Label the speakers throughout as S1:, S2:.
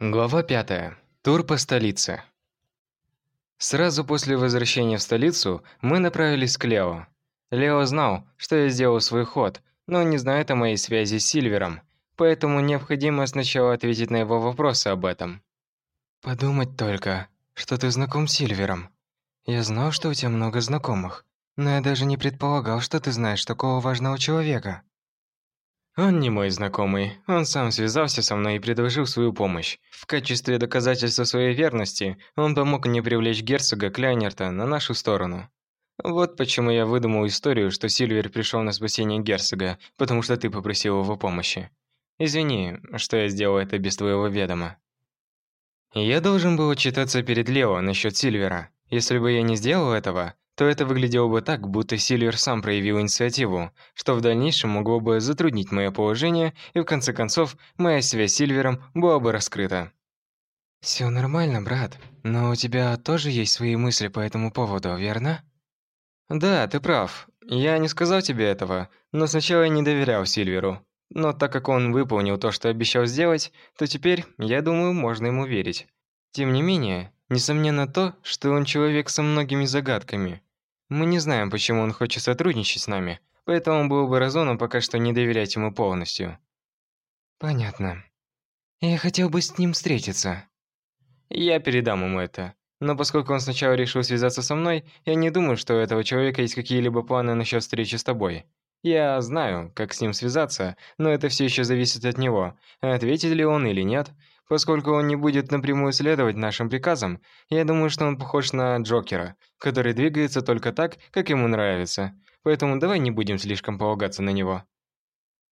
S1: Глава 5. Тур по столице. Сразу после возвращения в столицу мы направились к Лео. Лео знал, что я сделал свой ход, но не знает о моей связи с Сильвером, поэтому необходимо сначала ответить на его вопросы об этом.
S2: Подумать только, что ты знаком с Сильвером. Я знал, что у тебя много знакомых, но я даже не предполагал, что ты знаешь такого важного человека.
S1: Он не мой знакомый. Он сам связался со мной и предложил свою помощь. В качестве доказательства своей верности он помог мне привлечь герцога Кляйнерта на нашу сторону. Вот почему я выдумал историю, что Сильвер пришел на спасение герцога, потому что ты попросил его помощи. Извини, что я сделал это без твоего ведома. Я должен был отчитаться перед Лео насчет Сильвера. Если бы я не сделал этого, то это выглядело бы так, будто Сильвер сам проявил инициативу, что в дальнейшем могло бы затруднить мое положение, и в конце концов моя связь с Сильвером была бы раскрыта.
S2: Все нормально, брат, но у тебя тоже есть свои мысли по этому поводу, верно?
S1: Да, ты прав. Я не сказал тебе этого, но сначала я не доверял Сильверу. Но так как он выполнил то, что обещал сделать, то теперь, я думаю, можно ему верить. Тем не менее, несомненно то, что он человек со многими загадками. Мы не знаем, почему он хочет сотрудничать с нами, поэтому было бы разумно пока что не доверять ему полностью.
S2: Понятно. Я хотел бы с ним встретиться.
S1: Я передам ему это. Но поскольку он сначала решил связаться со мной, я не думаю, что у этого человека есть какие-либо планы насчет встречи с тобой. Я знаю, как с ним связаться, но это все еще зависит от него, ответит ли он или нет. Поскольку он не будет напрямую следовать нашим приказам, я думаю, что он похож на Джокера, который двигается только так, как ему нравится. Поэтому давай не будем слишком полагаться на него.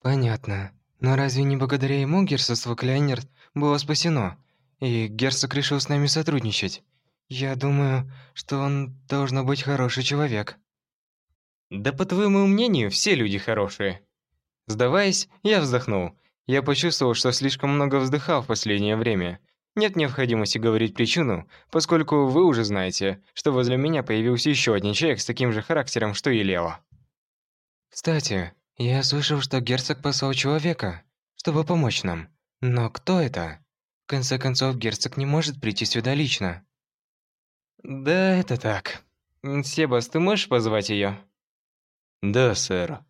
S2: Понятно. Но разве не благодаря ему герцогство Кляйнерт было спасено? И герцог решил с нами сотрудничать. Я думаю, что он должен быть хороший человек.
S1: Да по твоему мнению, все люди хорошие. Сдаваясь, я вздохнул. Я почувствовал, что слишком много вздыхал в последнее время. Нет необходимости говорить причину, поскольку вы уже знаете, что возле меня появился еще один человек с таким же характером, что и Лео.
S2: Кстати, я слышал, что герцог послал человека, чтобы помочь нам. Но кто это? В конце концов, герцог не может прийти сюда лично.
S1: Да, это так. Себас, ты можешь позвать ее?
S3: Да, сэр.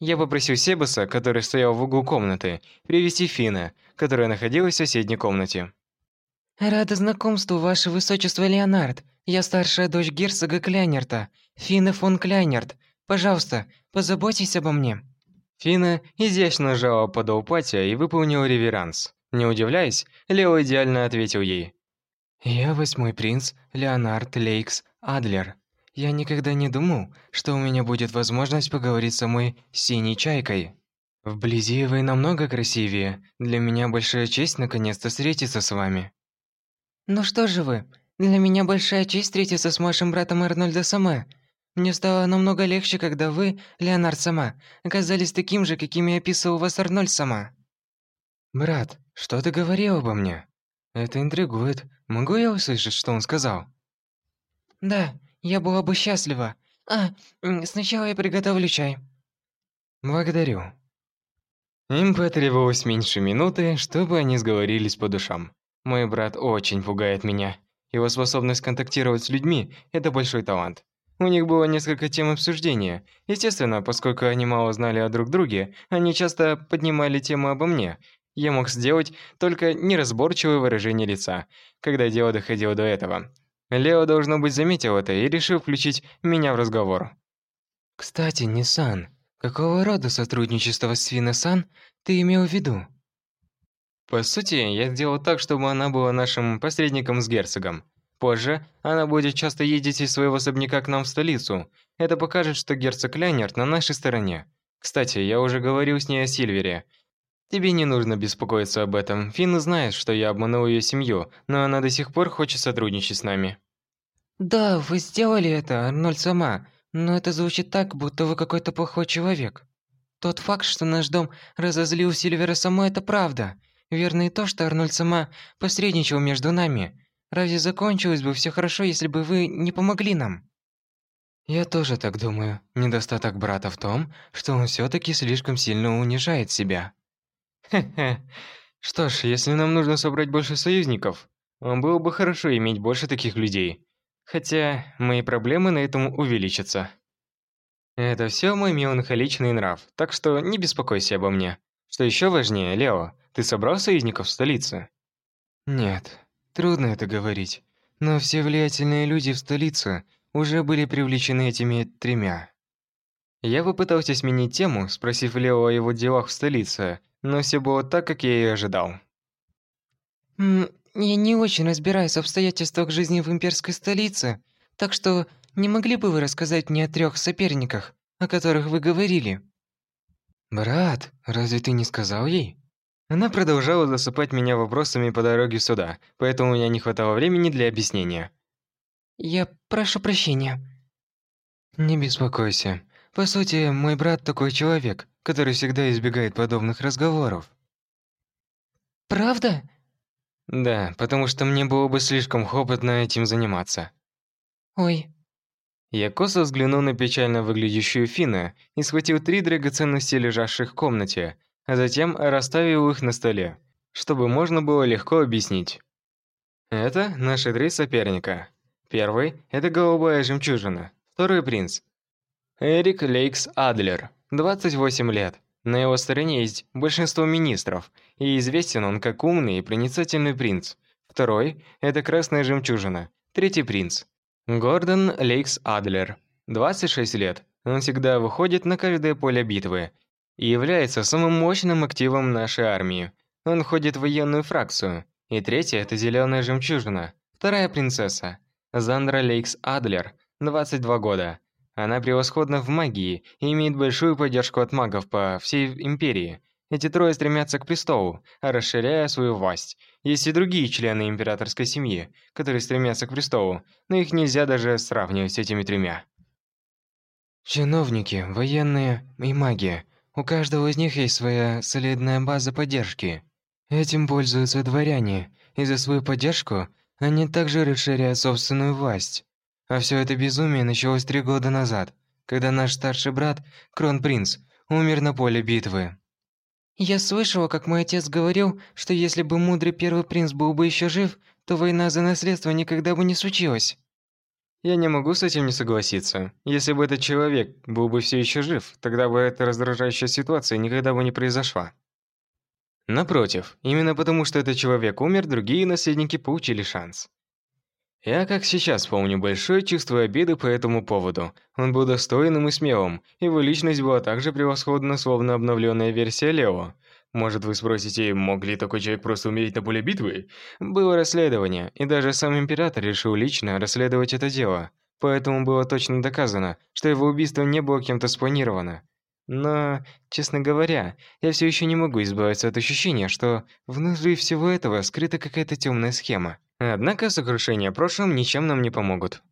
S1: Я попросил Себаса, который стоял в углу комнаты, привести Фина, которая находилась в соседней комнате.
S4: «Рада знакомству, ваше высочество Леонард. Я старшая дочь герцога Кляйнерта, Фина фон Кляйнерт. Пожалуйста, позаботьтесь обо мне».
S1: Фина изящно сжала подол платья и выполнила реверанс. Не удивляясь, Лео идеально ответил ей.
S2: «Я восьмой принц Леонард Лейкс Адлер. Я никогда не думал, что у меня будет возможность поговорить с самой синей чайкой. Вблизи вы намного красивее. Для меня большая честь наконец-то встретиться с вами.
S4: Ну что же вы? Для меня большая честь встретиться с вашим братом Арнольда Сама. Мне стало намного легче, когда вы, Леонард Сама, оказались таким же, какими описывал вас Арнольд Сама.
S2: Брат, что ты говорил обо мне? Это интригует. Могу я услышать, что он сказал?
S4: Да, я была бы счастлива. А, сначала я приготовлю чай.
S2: Благодарю.
S1: Им потребовалось меньше минуты, чтобы они сговорились по душам. Мой брат очень пугает меня. Его способность контактировать с людьми – это большой талант. У них было несколько тем обсуждения. Естественно, поскольку они мало знали о друг друге, они часто поднимали тему обо мне. Я мог сделать только неразборчивое выражение лица, когда дело доходило до этого. Лео, должно быть, заметил это и решил включить меня в разговор.
S2: «Кстати, Ниссан, какого рода сотрудничество с Свина-сан ты имел в виду?»
S1: По сути, я сделал так, чтобы она была нашим посредником с герцогом. Позже она будет часто ездить из своего особняка к нам в столицу. Это покажет, что герцог Лянерт на нашей стороне. Кстати, я уже говорил с ней о Сильвере. Тебе не нужно беспокоиться об этом. Финн знает, что я обманул ее семью, но она до сих пор хочет сотрудничать с нами.
S4: Да, вы сделали это, Арнольд сама, но это звучит так, будто вы какой-то плохой человек. Тот факт, что наш дом разозлил Сильвера само, это правда. Верно и то, что Арнольд сама посредничал между нами. Разве закончилось бы все хорошо, если бы вы не помогли нам?
S2: Я тоже так думаю. Недостаток брата в том, что он все таки слишком сильно унижает себя.
S1: Хе-хе. Что ж, если нам нужно собрать больше союзников, было бы хорошо иметь больше таких людей. Хотя мои проблемы на этом увеличатся. Это все мой меланхоличный нрав, так что не беспокойся обо мне. Что еще важнее, Лео, ты собрал союзников в столице?
S2: Нет, трудно это говорить. Но все влиятельные люди в столице уже были привлечены этими тремя.
S1: Я попытался сменить тему, спросив Лео о его делах в столице, но все было так, как я и ожидал.
S4: Я не очень разбираюсь в обстоятельствах жизни в имперской столице, так что не могли бы вы рассказать мне о трех соперниках, о которых вы говорили?
S2: Брат, разве ты не сказал ей?
S1: Она продолжала засыпать меня вопросами по дороге сюда, поэтому у меня не хватало времени для объяснения.
S4: Я прошу прощения.
S2: Не беспокойся. По сути, мой брат такой человек, который всегда избегает подобных разговоров.
S4: Правда?
S1: Да, потому что мне было бы слишком хлопотно этим заниматься.
S4: Ой.
S1: Я косо взглянул на печально выглядящую Фина и схватил три драгоценности, лежавших в комнате, а затем расставил их на столе, чтобы можно было легко объяснить. Это наши три соперника. Первый – это голубая жемчужина. Второй принц. Эрик Лейкс Адлер, 28 лет. На его стороне есть большинство министров, и известен он как умный и проницательный принц. Второй – это Красная Жемчужина, третий принц. Гордон Лейкс Адлер, 26 лет. Он всегда выходит на каждое поле битвы и является самым мощным активом нашей армии. Он входит в военную фракцию. И третья – это Зеленая Жемчужина, вторая принцесса. Зандра Лейкс Адлер, 22 года. Она превосходна в магии и имеет большую поддержку от магов по всей империи. Эти трое стремятся к престолу, расширяя свою власть. Есть и другие члены императорской семьи, которые стремятся к престолу, но их нельзя даже сравнивать с этими тремя.
S2: Чиновники, военные и маги. У каждого из них есть своя солидная база поддержки. Этим пользуются дворяне, и за свою поддержку они также расширяют собственную власть. А все это безумие началось три года назад, когда наш старший брат, Кронпринц, умер на поле битвы.
S4: Я слышала, как мой отец говорил, что если бы мудрый первый принц был бы еще жив, то война за наследство никогда бы не случилась.
S1: Я не могу с этим не согласиться. Если бы этот человек был бы все еще жив, тогда бы эта раздражающая ситуация никогда бы не произошла. Напротив, именно потому что этот человек умер, другие наследники получили шанс. Я как сейчас помню большое чувство обиды по этому поводу. Он был достойным и смелым, его личность была также превосходна, словно обновленная версия Лео. Может, вы спросите, мог ли такой человек просто умереть на поле битвы? Было расследование, и даже сам император решил лично расследовать это дело. Поэтому было точно доказано, что его убийство не было кем-то спланировано. Но, честно говоря, я все еще не могу избавиться от ощущения, что внутри всего этого скрыта какая-то темная схема. Однако сокрушения прошлым ничем нам не помогут.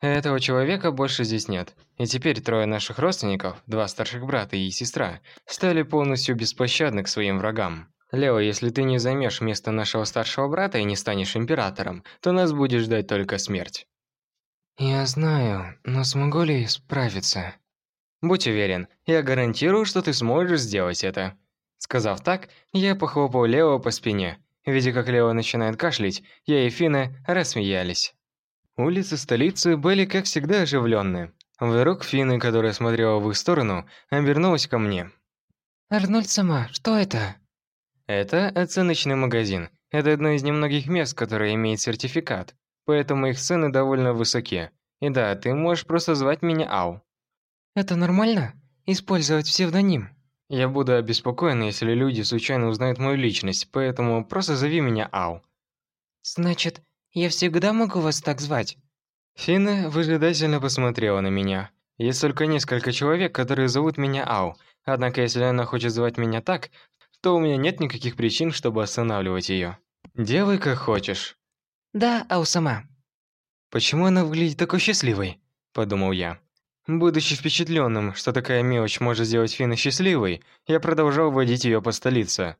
S1: Этого человека больше здесь нет. И теперь трое наших родственников, два старших брата и сестра, стали полностью беспощадны к своим врагам. Лео, если ты не займешь место нашего старшего брата и не станешь императором, то нас будет ждать только смерть.
S2: Я знаю, но смогу ли справиться?
S1: Будь уверен, я гарантирую, что ты сможешь сделать это. Сказав так, я похлопал Лео по спине Видя, как Лео начинает кашлять, я и Фина рассмеялись. Улицы столицы были, как всегда, оживленные. Вдруг Фина, которая смотрела в их сторону, обернулась ко мне.
S4: «Арнольд сама, что это?»
S1: Это оценочный магазин. Это одно из немногих мест, которое имеет сертификат. Поэтому их цены довольно высоки. И да, ты можешь просто звать меня Ау.
S4: Это нормально? Использовать псевдоним?
S1: Я буду обеспокоен, если люди случайно узнают мою личность, поэтому просто зови меня Ау.
S4: Значит, я всегда могу вас так звать?
S1: Фина выжидательно посмотрела на меня. Есть только несколько человек, которые зовут меня Ау. Однако, если она хочет звать меня так, то у меня нет никаких причин, чтобы останавливать ее. Делай как хочешь.
S4: Да, Ау сама.
S1: Почему она выглядит такой счастливой? Подумал я. Будучи впечатленным, что такая мелочь может сделать Фина счастливой, я продолжал водить ее по столице.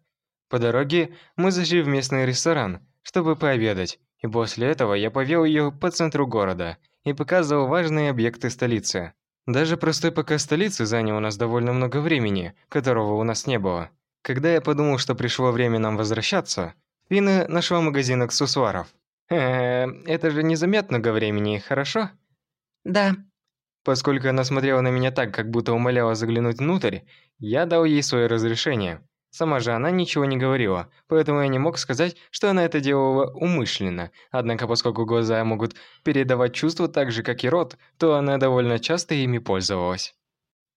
S1: По дороге мы зашли в местный ресторан, чтобы пообедать, и после этого я повел ее по центру города и показывал важные объекты столицы. Даже простой показ столицы занял у нас довольно много времени, которого у нас не было. Когда я подумал, что пришло время нам возвращаться, Фина нашла магазин аксессуаров. Э, это же незаметного времени, хорошо?
S4: Да.
S1: Поскольку она смотрела на меня так, как будто умоляла заглянуть внутрь, я дал ей свое разрешение. Сама же она ничего не говорила, поэтому я не мог сказать, что она это делала умышленно. Однако, поскольку глаза могут передавать чувства так же, как и рот, то она довольно часто ими пользовалась.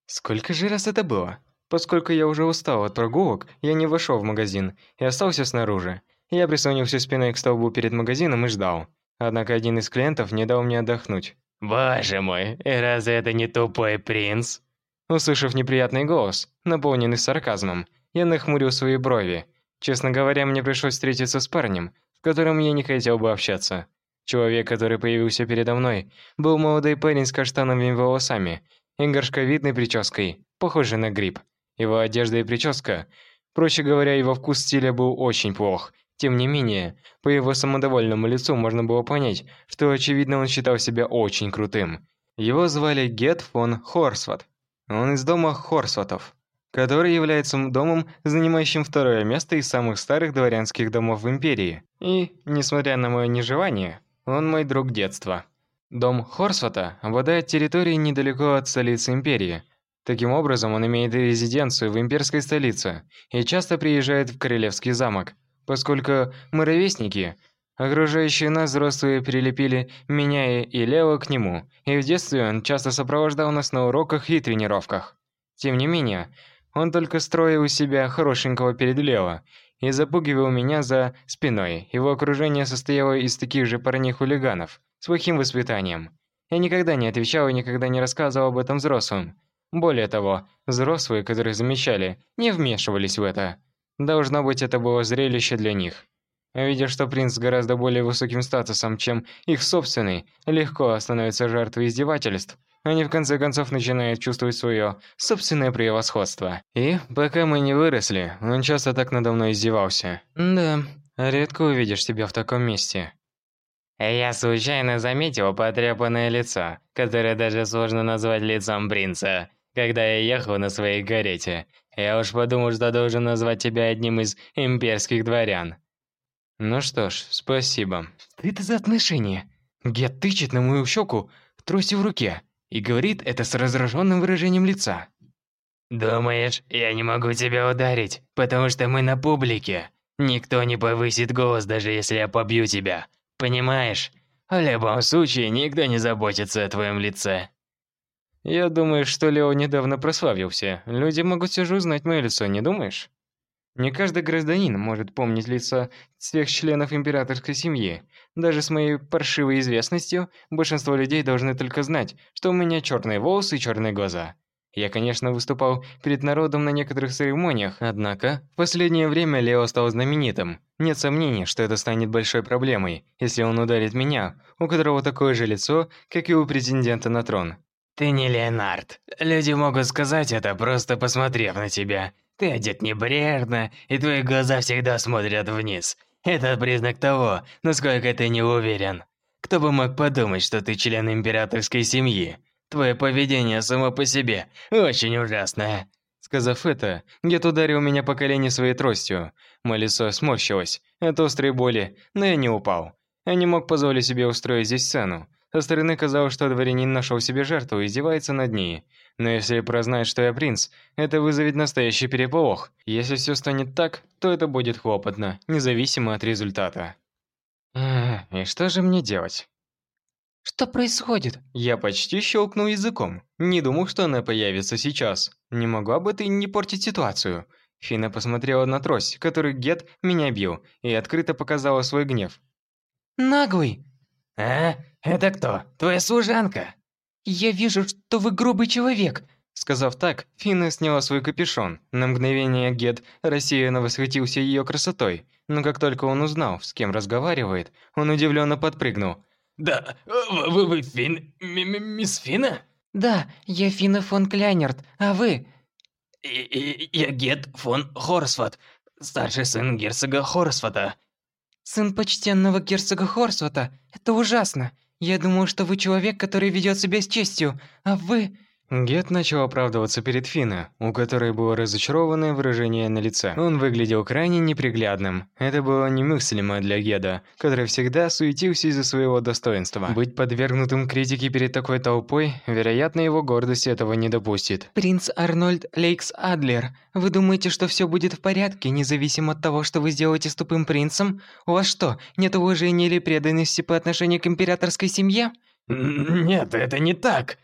S1: Сколько же раз это было? Поскольку я уже устал от прогулок, я не вошел в магазин и остался снаружи. Я прислонился спиной к столбу перед магазином и ждал. Однако один из клиентов не дал мне отдохнуть.
S3: «Боже мой, разве это не тупой принц?»
S1: Услышав неприятный голос, наполненный сарказмом, я нахмурил свои брови. Честно говоря, мне пришлось встретиться с парнем, с которым я не хотел бы общаться. Человек, который появился передо мной, был молодой парень с каштановыми волосами и горшковидной прической, похожей на гриб. Его одежда и прическа, проще говоря, его вкус стиля был очень плох. Тем не менее, по его самодовольному лицу можно было понять, что очевидно он считал себя очень крутым. Его звали Гет фон Хорсват. Он из дома Хорсватов который является домом, занимающим второе место из самых старых дворянских домов в империи. И, несмотря на мое нежелание, он мой друг детства. Дом Хорсвата обладает территорией недалеко от столицы империи. Таким образом, он имеет резиденцию в имперской столице и часто приезжает в Королевский замок. Поскольку мы ровесники, окружающие нас взрослые прилепили меня и Лео к нему, и в детстве он часто сопровождал нас на уроках и тренировках. Тем не менее, он только строил из себя хорошенького перед Лео и запугивал меня за спиной. Его окружение состояло из таких же парней-хулиганов с плохим воспитанием. Я никогда не отвечал и никогда не рассказывал об этом взрослым. Более того, взрослые, которые замечали, не вмешивались в это. Должно быть, это было зрелище для них. Видя, что принц с гораздо более высоким статусом, чем их собственный, легко становится жертвой издевательств, они в конце концов начинают чувствовать свое собственное превосходство. И пока мы не выросли, он часто так надо мной издевался. Да, редко увидишь себя в таком месте.
S3: Я случайно заметил потрепанное лицо, которое даже сложно назвать лицом принца, когда я ехал на своей карете. Я уж подумал, что должен назвать тебя одним из имперских дворян.
S1: Ну что ж, спасибо.
S2: Что это за отношения? Гет тычет на мою щеку, трость в руке и говорит это с раздраженным выражением лица.
S3: «Думаешь, я не могу тебя ударить, потому что мы на публике? Никто не повысит голос, даже если я побью тебя. Понимаешь? В любом случае, никто не заботится о твоем лице».
S1: «Я думаю, что Лео недавно прославился. Люди могут все же узнать мое лицо, не думаешь?» Не каждый гражданин может помнить лица всех членов императорской семьи. Даже с моей паршивой известностью, большинство людей должны только знать, что у меня черные волосы и черные глаза. Я, конечно, выступал перед народом на некоторых церемониях, однако в последнее время Лео стал знаменитым. Нет сомнений, что это станет большой проблемой, если он ударит меня, у которого такое же лицо, как и у претендента на трон.
S3: Ты не Леонард. Люди могут сказать это, просто посмотрев на тебя. Ты одет небрежно, и твои глаза всегда смотрят вниз. Это признак того, насколько ты не уверен. Кто бы мог подумать, что ты член императорской семьи? Твое поведение само по себе очень ужасное.
S1: Сказав это, Гет ударил меня по колене своей тростью. Мое лицо сморщилось от острой боли, но я не упал. Я не мог позволить себе устроить здесь сцену. Со стороны казалось, что дворянин нашел себе жертву и издевается над ней. Но если прознает, что я принц, это вызовет настоящий переполох. Если все станет так, то это будет хлопотно, независимо от результата. И что же мне делать?
S4: Что происходит?
S1: Я почти щелкнул языком. Не думал, что она появится сейчас. Не могла бы ты не портить ситуацию? Фина посмотрела на трость, который Гет меня бил, и открыто показала свой гнев.
S4: Наглый!
S3: А? Это кто? Твоя служанка?
S4: Я вижу, что вы грубый человек.
S1: Сказав так, Фина сняла свой капюшон. На мгновение Гет рассеянно восхитился ее красотой, но как только он узнал, с кем разговаривает, он удивленно подпрыгнул.
S3: «Да, вы, вы Фин... мисс Фина?»
S4: «Да, я Фина фон Кляйнерт, а вы?»
S3: «Я Гет фон Хорсват, старший сын герцога Хорсвата».
S4: «Сын почтенного герцога Хорсвата? Это ужасно. Я думаю, что вы человек, который ведет себя с честью, а вы...»
S1: Гет начал оправдываться перед Фина, у которой было разочарованное выражение на лице. Он выглядел крайне неприглядным. Это было немыслимо для Геда, который всегда суетился из-за своего достоинства. Быть подвергнутым критике перед такой толпой, вероятно, его гордость этого не допустит.
S4: Принц Арнольд Лейкс Адлер, вы думаете, что все будет в порядке, независимо от того, что вы сделаете с тупым принцем? У вас что, нет уважения или преданности по отношению к императорской семье?
S3: Нет, это не так.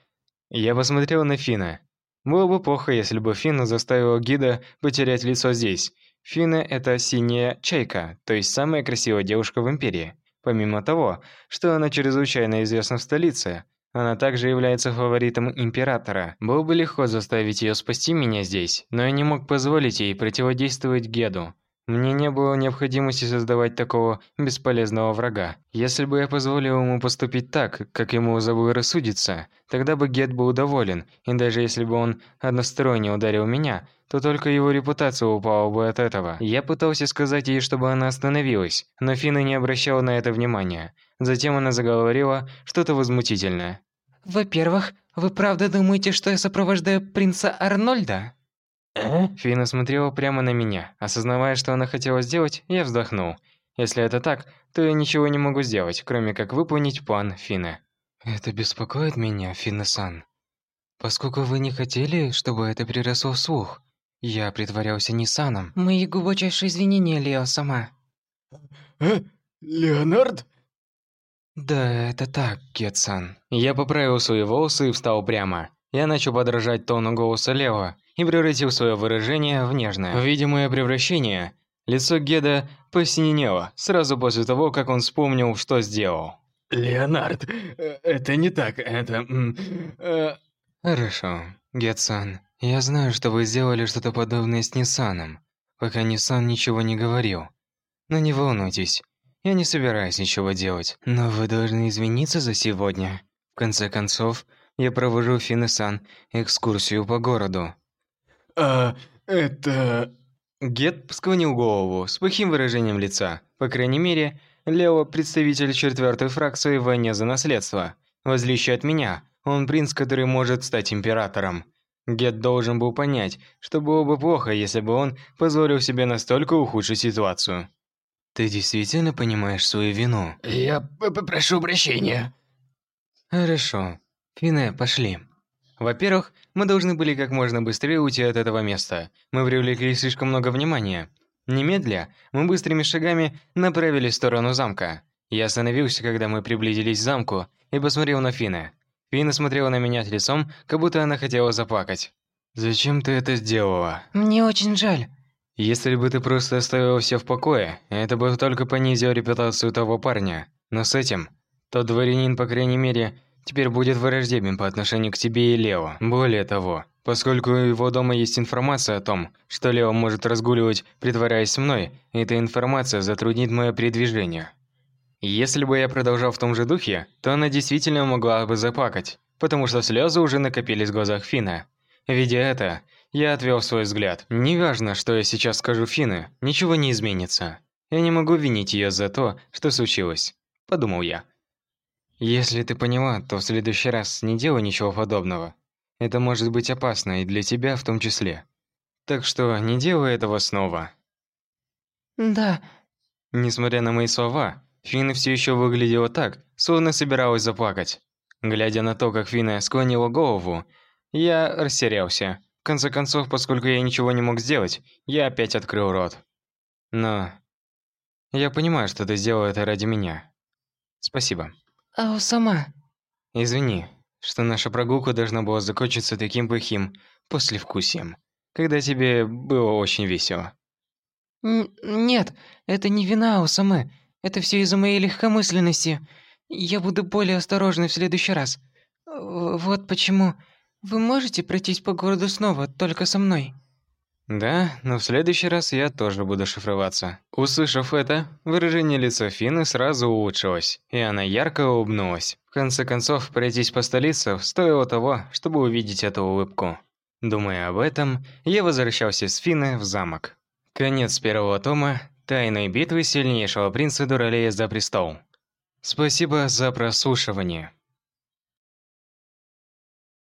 S1: Я посмотрел на Фина. Было бы плохо, если бы Фина заставил гида потерять лицо здесь. Фина – это синяя чайка, то есть самая красивая девушка в Империи. Помимо того, что она чрезвычайно известна в столице, она также является фаворитом Императора. Было бы легко заставить ее спасти меня здесь, но я не мог позволить ей противодействовать Геду. Мне не было необходимости создавать такого бесполезного врага. Если бы я позволил ему поступить так, как ему заблагорассудится, тогда бы Гет был доволен, и даже если бы он односторонне ударил меня, то только его репутация упала бы от этого. Я пытался сказать ей, чтобы она остановилась, но Фина не обращала на это внимания. Затем она заговорила что-то возмутительное.
S4: Во-первых, вы правда думаете, что я сопровождаю принца Арнольда?
S3: Э?
S1: Фина смотрела прямо на меня. Осознавая, что она хотела сделать, я вздохнул. Если это так, то я ничего не могу сделать, кроме как выполнить план Фины.
S2: Это беспокоит меня, Фина-сан. Поскольку вы не хотели, чтобы это переросло в слух, я притворялся Ниссаном.
S4: Мои глубочайшие извинения, Лео сама.
S3: Э? Леонард?
S2: Да, это так, Гет-сан.
S1: Я поправил свои волосы и встал прямо. Я начал подражать тону голоса Лео и превратил свое выражение в нежное. Видимое превращение, лицо Геда посинело сразу после того, как он вспомнил, что сделал.
S3: Леонард, э, это не так, это... Э...
S2: Хорошо, Гет-сан. Я знаю, что вы сделали что-то подобное с Ниссаном, пока Ниссан ничего не говорил. Но не волнуйтесь, я не собираюсь ничего делать. Но вы должны извиниться за сегодня. В конце концов, я провожу Финесан экскурсию по городу.
S3: А, это...
S1: Гет склонил голову с плохим выражением лица. По крайней мере, Лео – представитель четвертой фракции в войне за наследство. В отличие от меня, он принц, который может стать императором. Гет должен был понять, что было бы плохо, если бы он позволил себе настолько ухудшить ситуацию.
S2: Ты действительно понимаешь свою вину?
S3: Я попрошу прощения.
S2: Хорошо. Фине, пошли.
S1: Во-первых, мы должны были как можно быстрее уйти от этого места. Мы привлекли слишком много внимания. Немедля, мы быстрыми шагами направились в сторону замка. Я остановился, когда мы приблизились к замку, и посмотрел на Фина. Фина смотрела на меня лицом, как будто она хотела заплакать. «Зачем ты это сделала?»
S4: Мне очень жаль.
S1: Если бы ты просто оставила все в покое, это бы только понизило репутацию того парня. Но с этим, тот дворянин, по крайней мере, теперь будет враждебен по отношению к тебе и Лео. Более того, поскольку у его дома есть информация о том, что Лео может разгуливать, притворяясь мной, эта информация затруднит мое передвижение. Если бы я продолжал в том же духе, то она действительно могла бы заплакать, потому что слезы уже накопились в глазах Фина. Видя это, я отвел свой взгляд. Неважно, что я сейчас скажу Фины, ничего не изменится. Я не могу винить ее за то, что случилось, подумал я. Если ты поняла, то в следующий раз не делай ничего подобного. Это может быть опасно и для тебя в том числе. Так что не делай этого снова.
S4: Да,
S1: Несмотря на мои слова, Фина все еще выглядела так, словно собиралась заплакать. Глядя на то, как Фина склонила голову, я растерялся. В конце концов, поскольку я ничего не мог сделать, я опять открыл рот. Но я понимаю, что ты сделал это ради меня. Спасибо.
S4: Ао сама.
S1: Извини, что наша прогулка должна была закончиться таким плохим послевкусием, когда тебе было очень весело.
S4: Н- нет, это не вина Усамы. Это все из-за моей легкомысленности. Я буду более осторожной в следующий раз. Вот почему. Вы можете пройтись по городу снова, только со мной?
S1: Да, но в следующий раз я тоже буду шифроваться. Услышав это, выражение лица Фины сразу улучшилось, и она ярко улыбнулась. В конце концов, пройтись по столице стоило того, чтобы увидеть эту улыбку. Думая об этом, я возвращался с Фины в замок. Конец первого тома Тайной битвы сильнейшего принца Дуралея за престол. Спасибо за прослушивание.